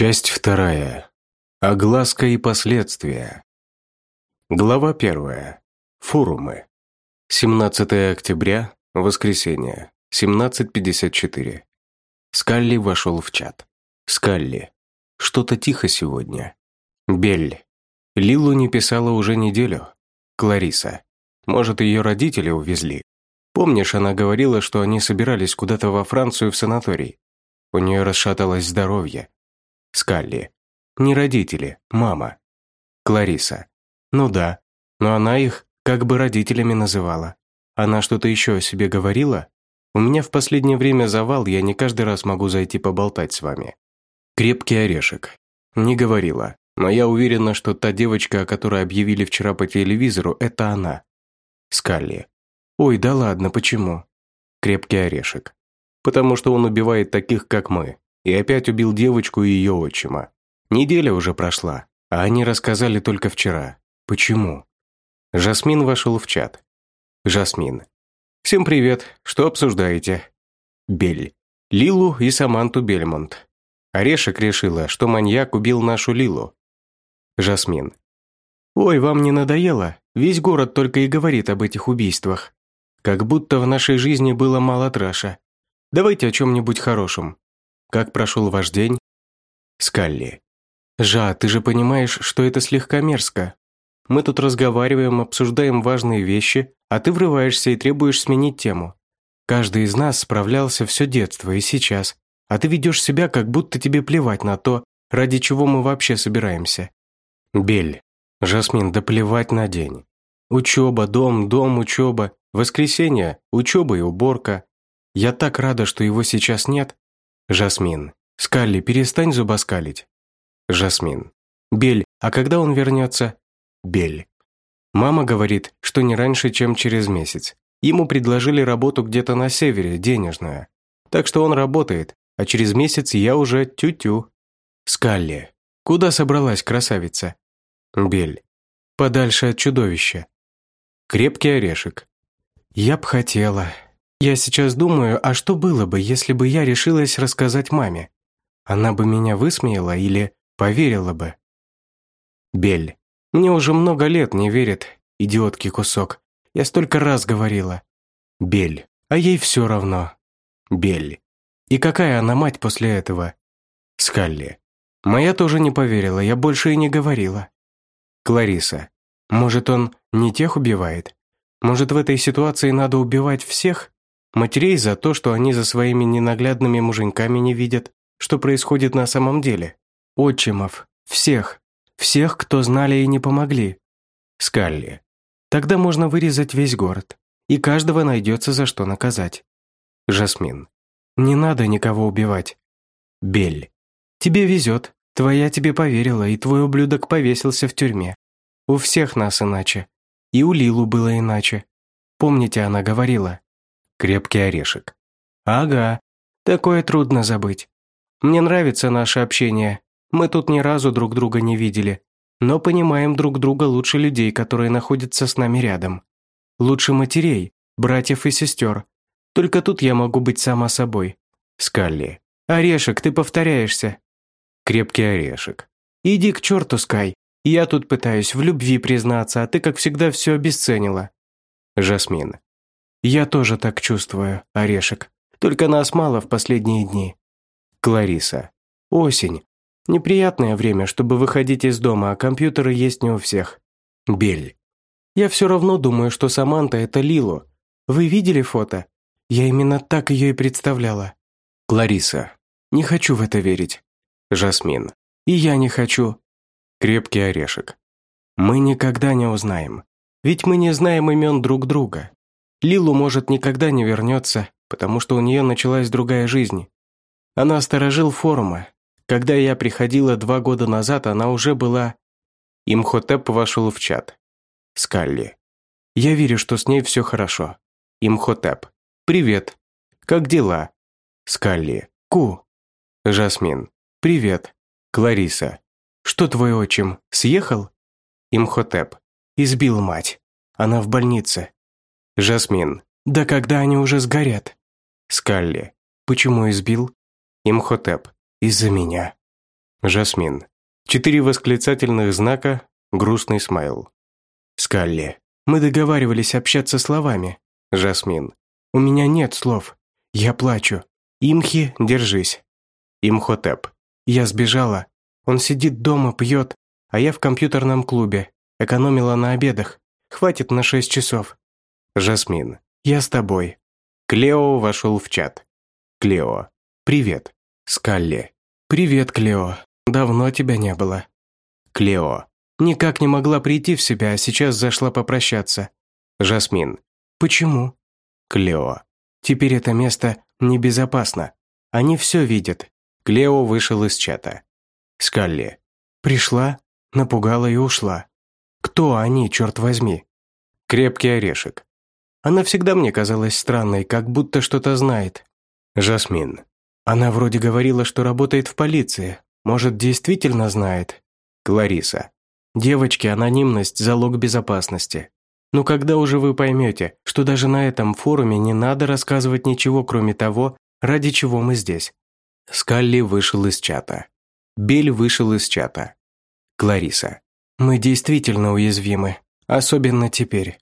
Часть вторая. Огласка и последствия. Глава первая. Форумы. 17 октября, воскресенье, 17.54. Скалли вошел в чат. Скалли. Что-то тихо сегодня. Бель. Лилу не писала уже неделю. Клариса. Может, ее родители увезли. Помнишь, она говорила, что они собирались куда-то во Францию в санаторий. У нее расшаталось здоровье, Скалли. Не родители, мама. Клариса. Ну да, но она их как бы родителями называла. Она что-то еще о себе говорила? У меня в последнее время завал, я не каждый раз могу зайти поболтать с вами. Крепкий орешек. Не говорила, но я уверена, что та девочка, о которой объявили вчера по телевизору, это она. Скалли. Ой, да ладно, почему? Крепкий орешек. Потому что он убивает таких, как мы и опять убил девочку и ее отчима. Неделя уже прошла, а они рассказали только вчера. Почему? Жасмин вошел в чат. Жасмин. «Всем привет. Что обсуждаете?» Бель. Лилу и Саманту Бельмонт. Орешек решила, что маньяк убил нашу Лилу. Жасмин. «Ой, вам не надоело? Весь город только и говорит об этих убийствах. Как будто в нашей жизни было мало траша. Давайте о чем-нибудь хорошем. Как прошел ваш день?» Скалли. «Жа, ты же понимаешь, что это слегка мерзко. Мы тут разговариваем, обсуждаем важные вещи, а ты врываешься и требуешь сменить тему. Каждый из нас справлялся все детство и сейчас, а ты ведешь себя, как будто тебе плевать на то, ради чего мы вообще собираемся». Бель. Жасмин, да плевать на день. Учеба, дом, дом, учеба. Воскресенье, учеба и уборка. Я так рада, что его сейчас нет, Жасмин. Скалли, перестань зубоскалить. Жасмин. Бель, а когда он вернется? Бель. Мама говорит, что не раньше, чем через месяц. Ему предложили работу где-то на севере, денежную. Так что он работает, а через месяц я уже тю-тю. Скалли. Куда собралась красавица? Бель. Подальше от чудовища. Крепкий орешек. Я б хотела. Я сейчас думаю, а что было бы, если бы я решилась рассказать маме? Она бы меня высмеяла или поверила бы? Бель. Мне уже много лет не верит, идиотский кусок. Я столько раз говорила. Бель. А ей все равно. Бель. И какая она мать после этого? Скалли. Моя тоже не поверила, я больше и не говорила. Клариса. Может, он не тех убивает? Может, в этой ситуации надо убивать всех? Матерей за то, что они за своими ненаглядными муженьками не видят, что происходит на самом деле. Отчимов. Всех. Всех, кто знали и не помогли. Скалли. Тогда можно вырезать весь город. И каждого найдется за что наказать. Жасмин. Не надо никого убивать. Бель. Тебе везет. Твоя тебе поверила, и твой ублюдок повесился в тюрьме. У всех нас иначе. И у Лилу было иначе. Помните, она говорила, крепкий орешек. «Ага, такое трудно забыть. Мне нравится наше общение. Мы тут ни разу друг друга не видели, но понимаем друг друга лучше людей, которые находятся с нами рядом. Лучше матерей, братьев и сестер. Только тут я могу быть сама собой. Скалли. Орешек, ты повторяешься. Крепкий орешек. Иди к черту, Скай. Я тут пытаюсь в любви признаться, а ты, как всегда, все обесценила. Жасмин. «Я тоже так чувствую, Орешек. Только нас мало в последние дни». Клариса. «Осень. Неприятное время, чтобы выходить из дома, а компьютеры есть не у всех». Бель. «Я все равно думаю, что Саманта – это Лилу. Вы видели фото? Я именно так ее и представляла». Клариса. «Не хочу в это верить». Жасмин. «И я не хочу». Крепкий орешек. «Мы никогда не узнаем. Ведь мы не знаем имен друг друга. Лилу, может, никогда не вернется, потому что у нее началась другая жизнь. Она сторожил форума. Когда я приходила два года назад, она уже была... Имхотеп вошел в чат. Скалли. Я верю, что с ней все хорошо. Имхотеп. Привет. Как дела? Скалли. Ку. Жасмин. Привет. Клариса. Что твой отчим, съехал? Имхотеп. Избил мать. Она в больнице. Жасмин. Да когда они уже сгорят? Скалли. Почему избил? Имхотеп. Из-за меня. Жасмин. Четыре восклицательных знака, грустный смайл. Скалли. Мы договаривались общаться словами. Жасмин. У меня нет слов. Я плачу. Имхи, держись. Имхотеп. Я сбежала. Он сидит дома, пьет, а я в компьютерном клубе. Экономила на обедах. Хватит на шесть часов. Жасмин. Я с тобой. Клео вошел в чат. Клео. Привет. Скалли. Привет, Клео. Давно тебя не было. Клео. Никак не могла прийти в себя, а сейчас зашла попрощаться. Жасмин. Почему? Клео. Теперь это место небезопасно. Они все видят. Клео вышел из чата. Скалли. Пришла, напугала и ушла. Кто они, черт возьми? Крепкий орешек. Она всегда мне казалась странной, как будто что-то знает. Жасмин. Она вроде говорила, что работает в полиции. Может, действительно знает? Клариса. Девочки, анонимность – залог безопасности. Но когда уже вы поймете, что даже на этом форуме не надо рассказывать ничего, кроме того, ради чего мы здесь? Скалли вышел из чата. Бель вышел из чата. Клариса. Мы действительно уязвимы, особенно теперь.